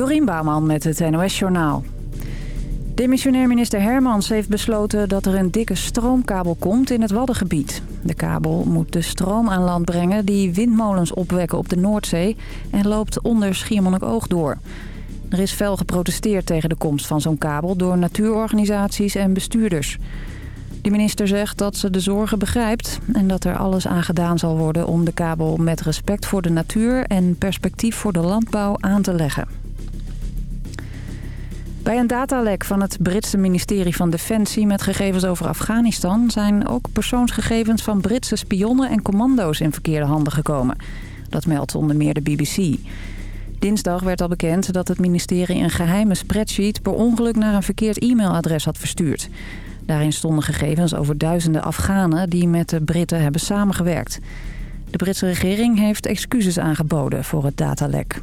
Dorien Bouwman met het NOS Journaal. Demissionair minister Hermans heeft besloten dat er een dikke stroomkabel komt in het Waddengebied. De kabel moet de stroom aan land brengen die windmolens opwekken op de Noordzee... en loopt onder Schiermonnikoog door. Er is fel geprotesteerd tegen de komst van zo'n kabel door natuurorganisaties en bestuurders. De minister zegt dat ze de zorgen begrijpt en dat er alles aan gedaan zal worden om de kabel met respect voor de natuur en perspectief voor de landbouw aan te leggen. Bij een datalek van het Britse ministerie van Defensie met gegevens over Afghanistan... zijn ook persoonsgegevens van Britse spionnen en commando's in verkeerde handen gekomen. Dat meldt onder meer de BBC. Dinsdag werd al bekend dat het ministerie een geheime spreadsheet... per ongeluk naar een verkeerd e-mailadres had verstuurd. Daarin stonden gegevens over duizenden Afghanen die met de Britten hebben samengewerkt. De Britse regering heeft excuses aangeboden voor het datalek.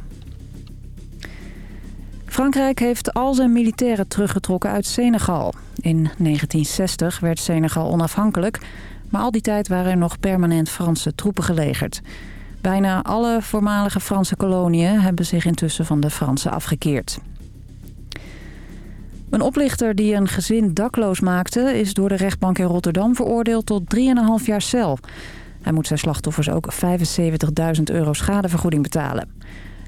Frankrijk heeft al zijn militairen teruggetrokken uit Senegal. In 1960 werd Senegal onafhankelijk, maar al die tijd waren er nog permanent Franse troepen gelegerd. Bijna alle voormalige Franse koloniën hebben zich intussen van de Fransen afgekeerd. Een oplichter die een gezin dakloos maakte... is door de rechtbank in Rotterdam veroordeeld tot 3,5 jaar cel. Hij moet zijn slachtoffers ook 75.000 euro schadevergoeding betalen.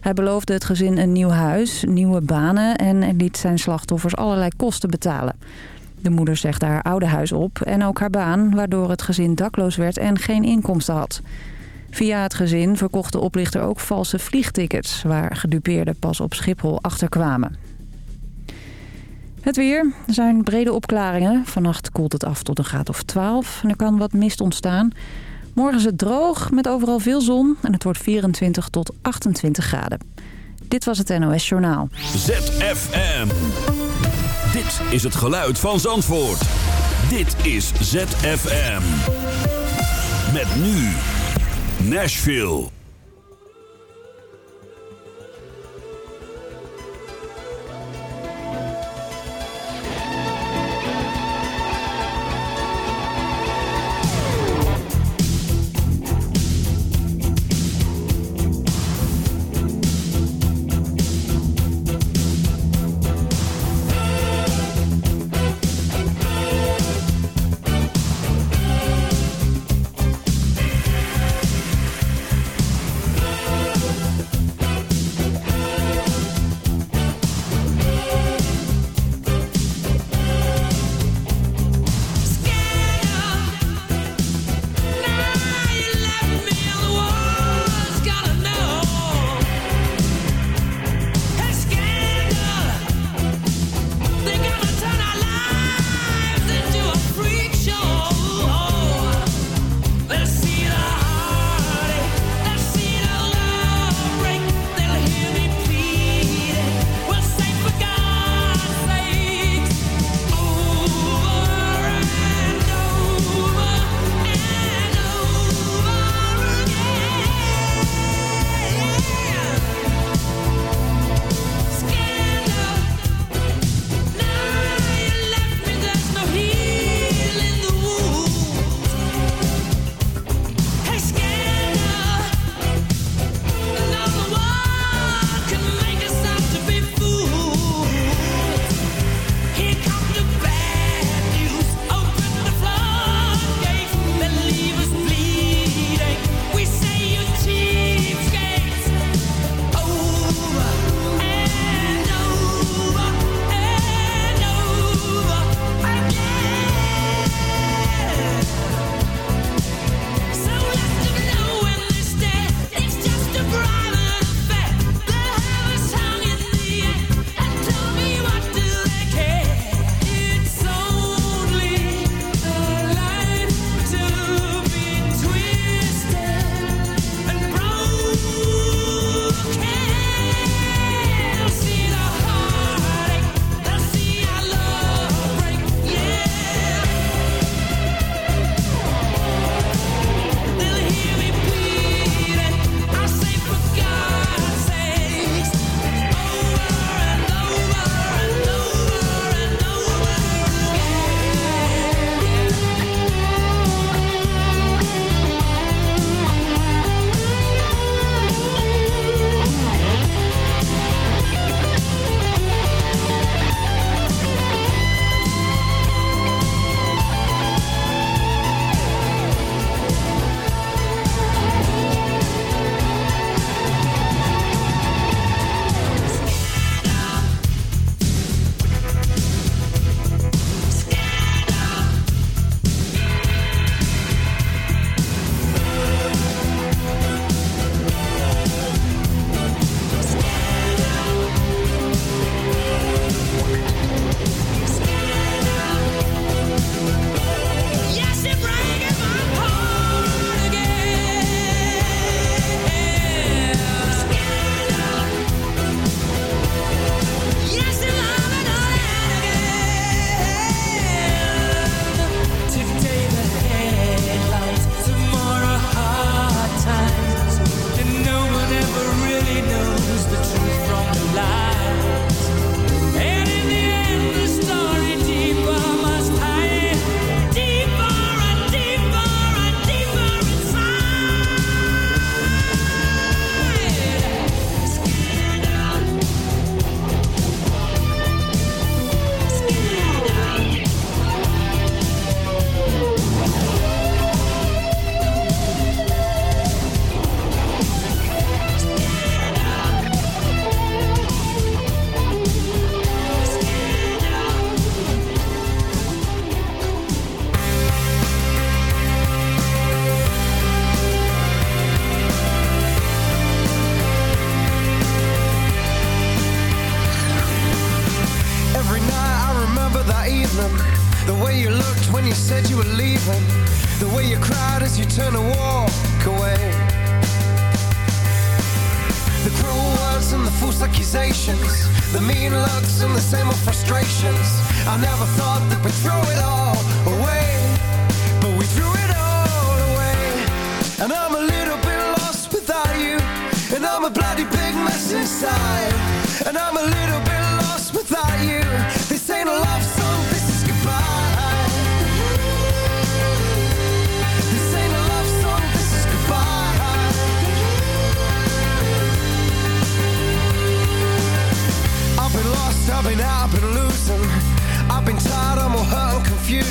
Hij beloofde het gezin een nieuw huis, nieuwe banen... en liet zijn slachtoffers allerlei kosten betalen. De moeder zegt haar oude huis op en ook haar baan... waardoor het gezin dakloos werd en geen inkomsten had. Via het gezin verkocht de oplichter ook valse vliegtickets... waar gedupeerden pas op Schiphol achterkwamen. Het weer. Er zijn brede opklaringen. Vannacht koelt het af tot een graad of 12 en er kan wat mist ontstaan. Morgen is het droog met overal veel zon en het wordt 24 tot 28 graden. Dit was het NOS Journaal. ZFM. Dit is het geluid van Zandvoort. Dit is ZFM. Met nu Nashville.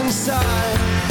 inside.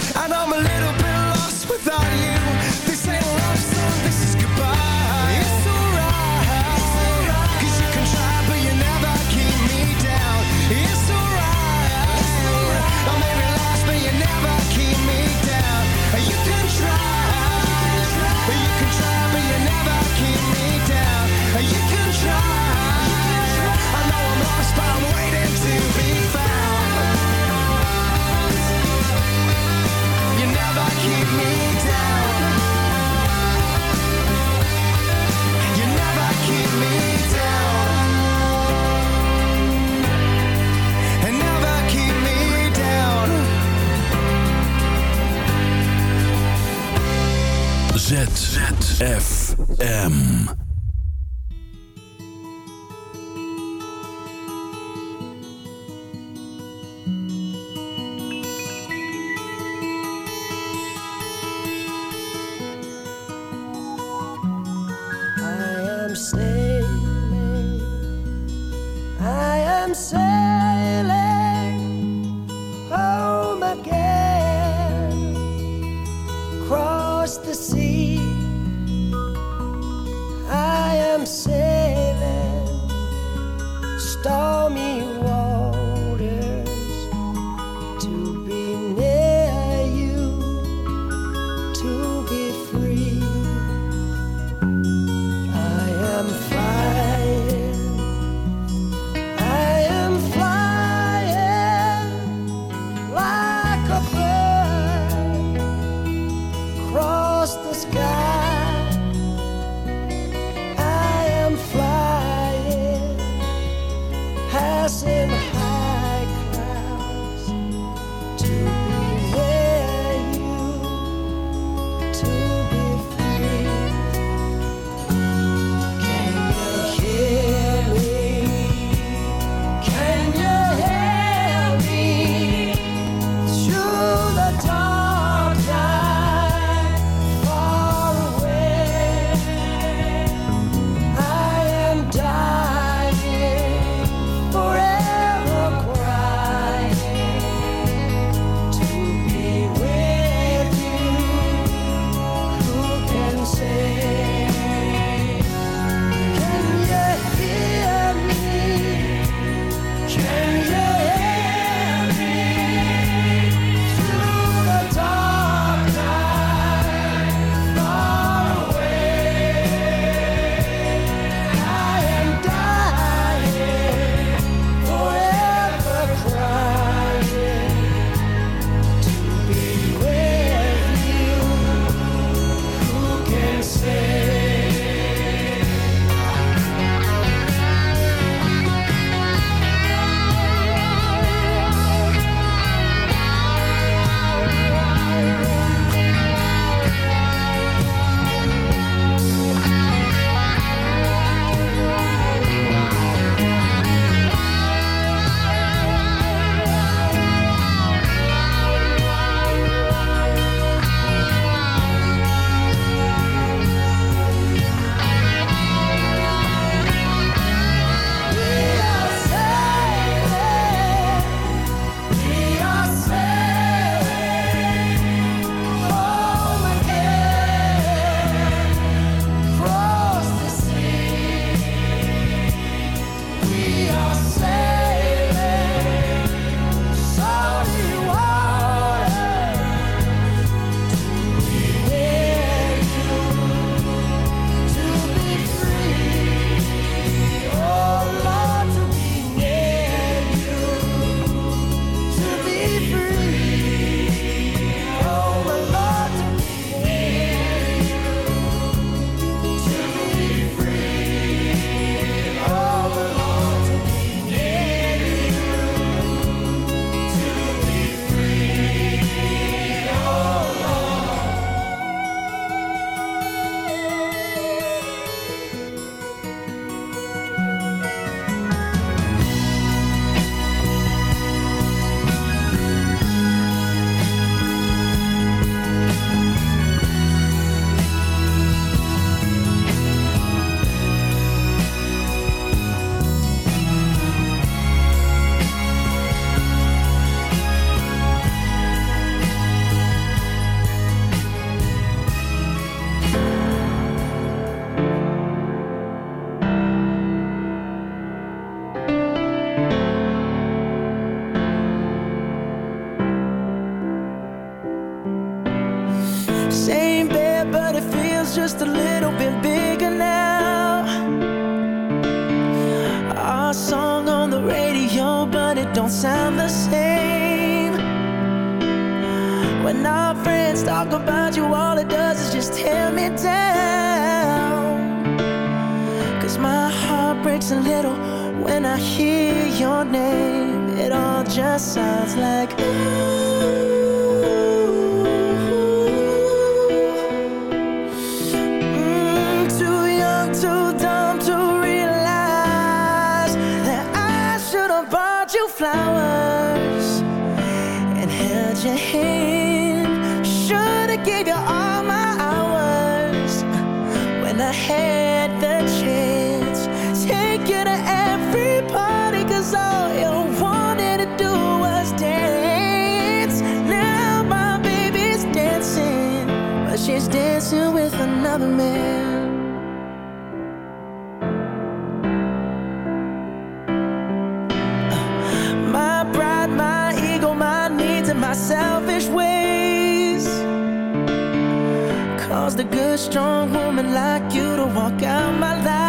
Strong woman like you to walk out my life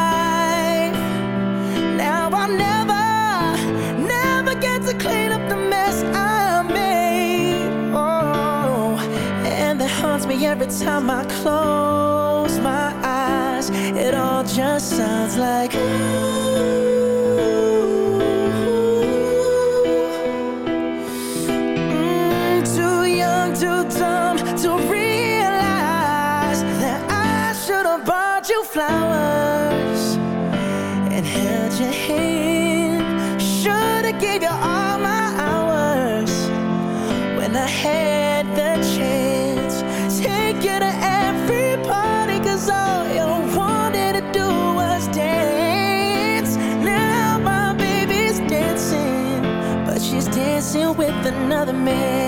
time I close my eyes It all just sounds like another man.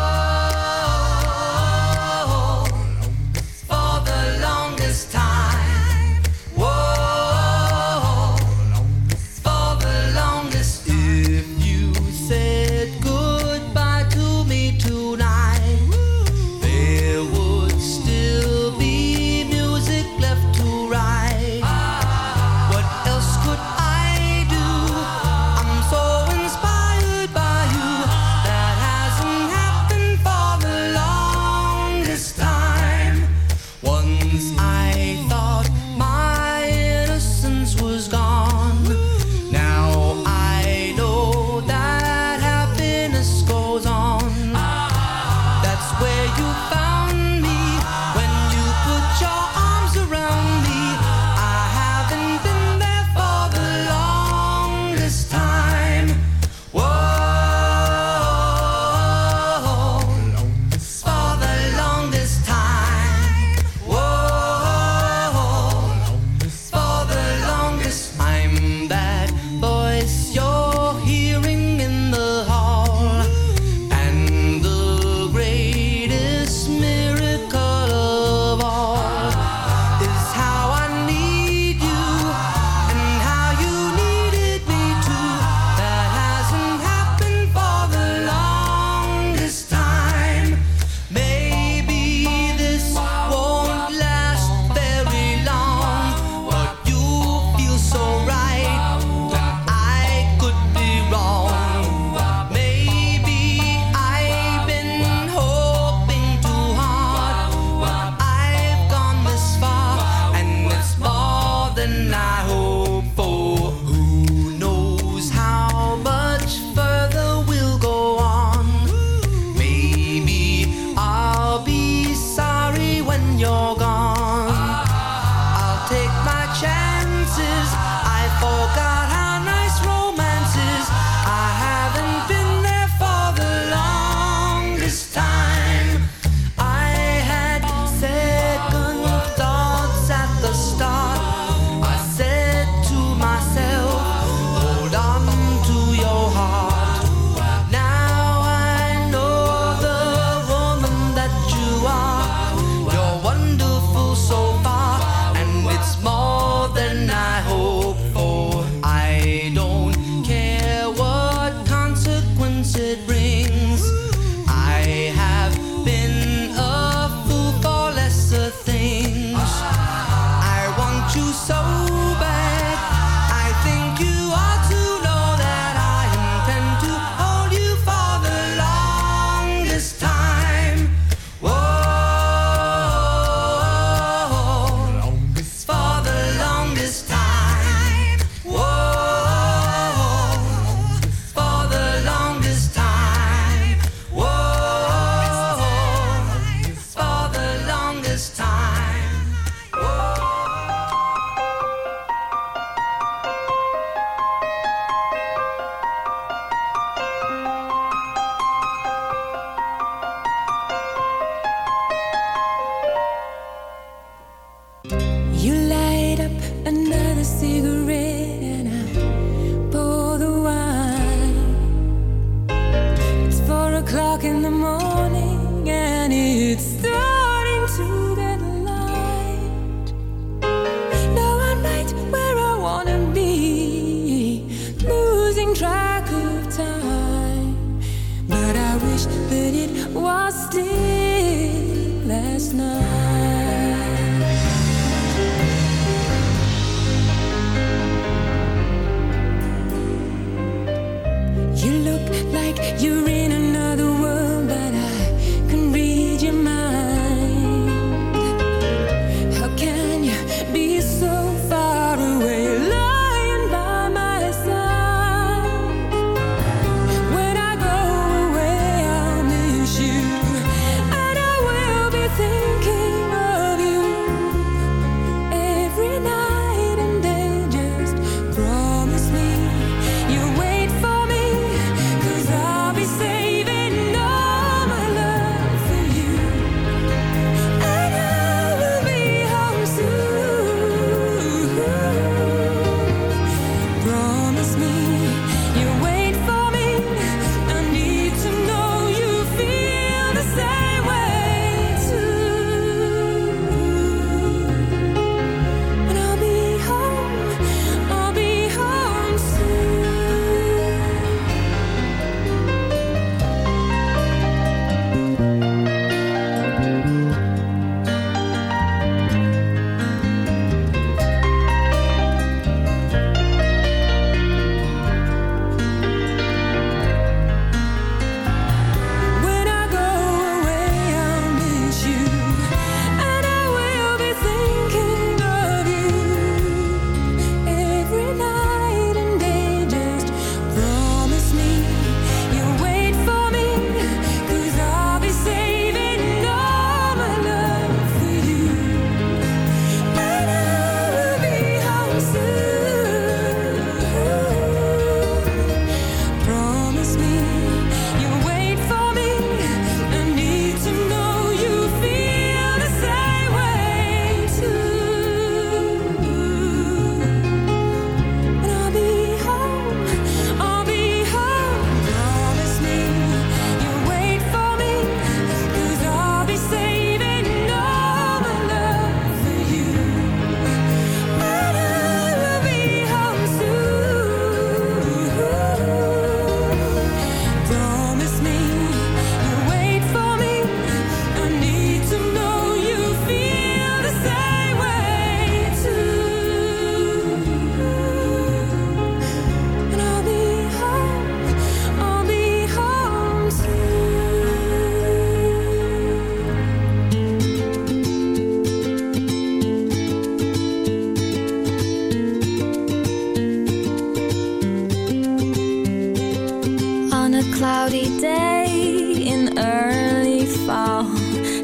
cloudy day in early fall.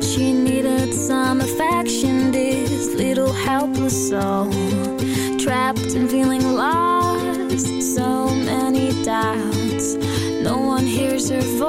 She needed some affection, this little helpless soul. Trapped and feeling lost, so many doubts. No one hears her voice.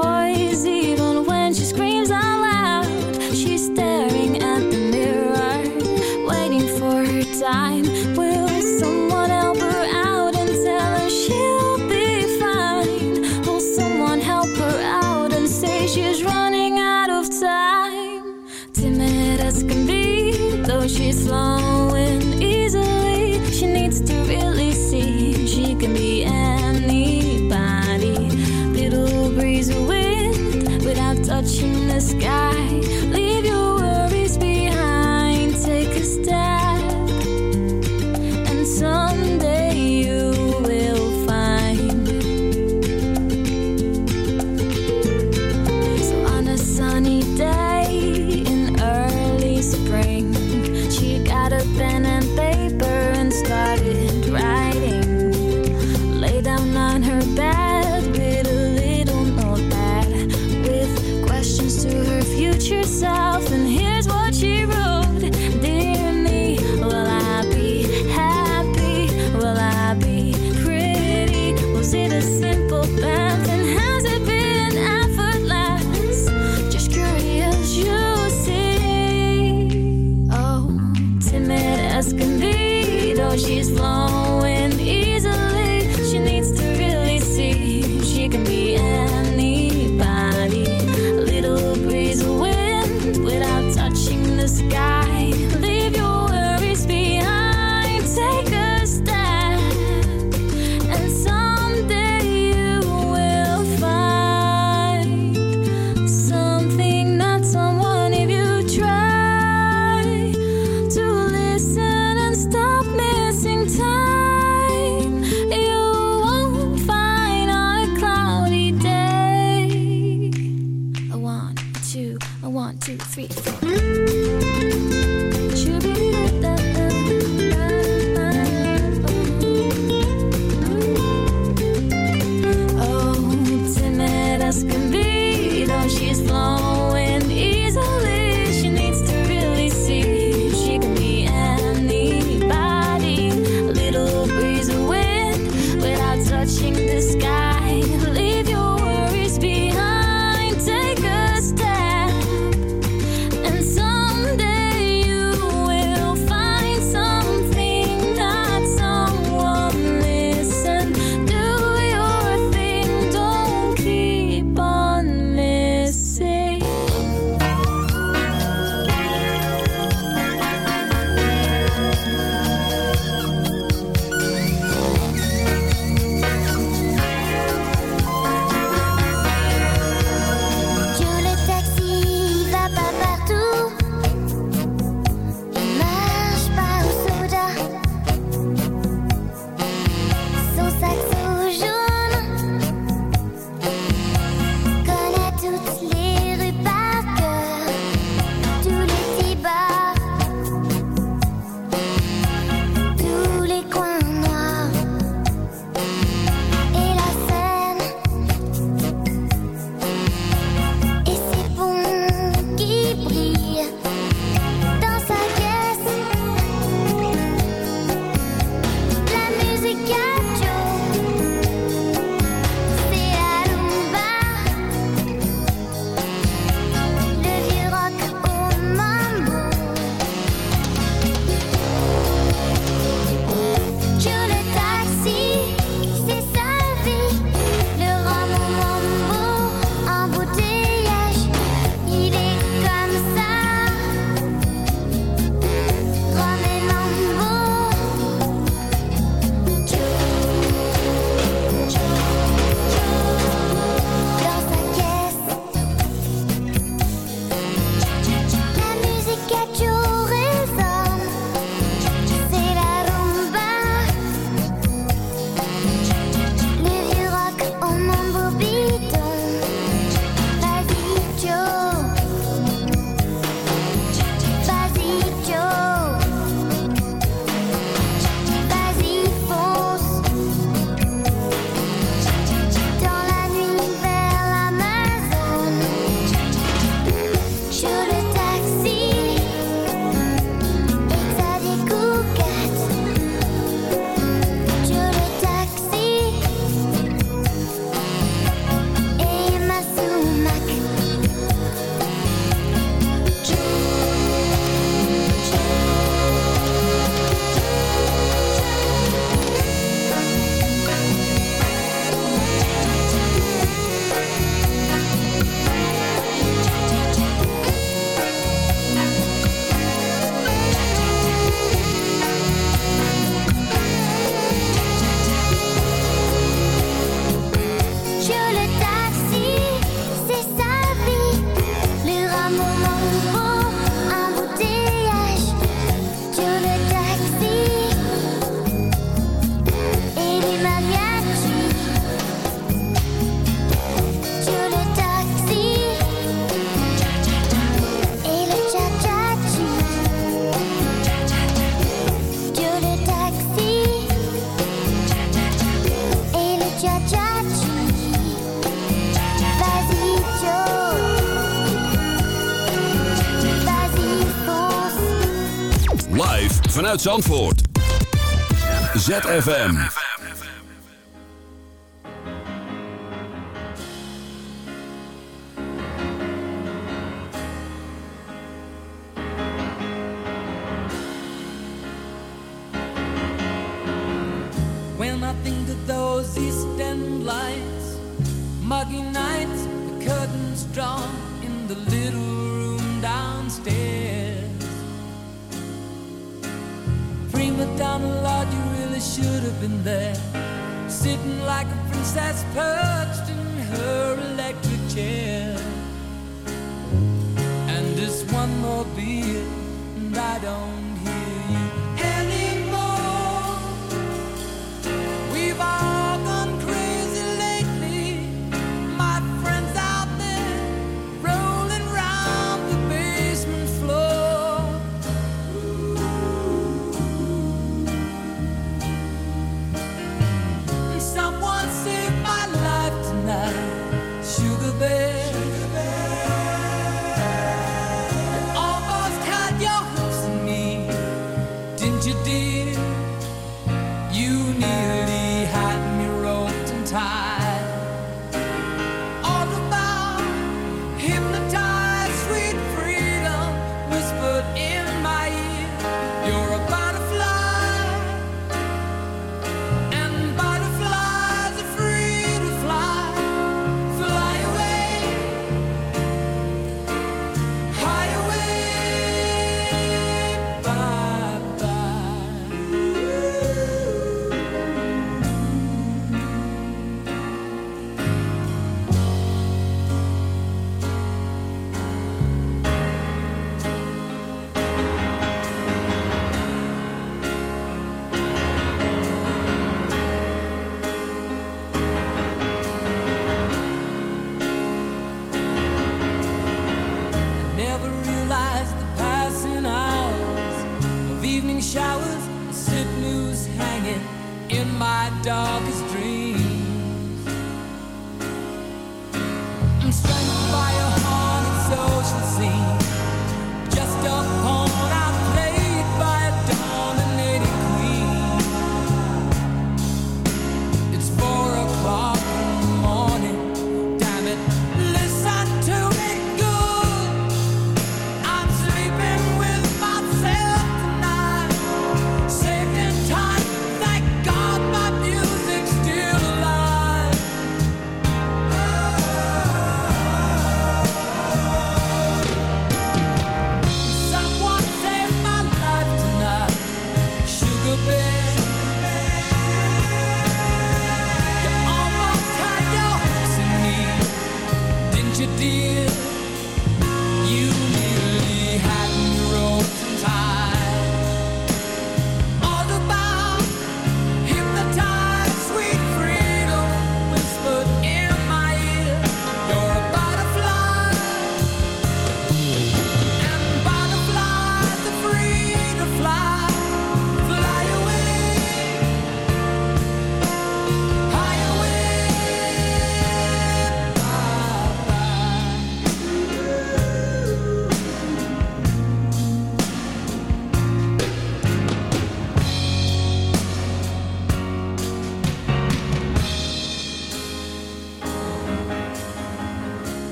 the sky. Zandvoort. ZFM.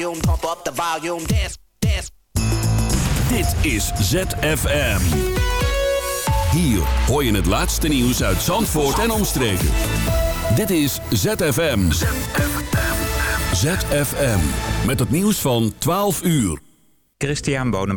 pump up the volume. Dit is ZFM. Hier hoor je het laatste nieuws uit Zandvoort en omstreken. Dit is ZFM. ZFM. ZFM. Met het nieuws van 12 uur. Christian Bonenbaum.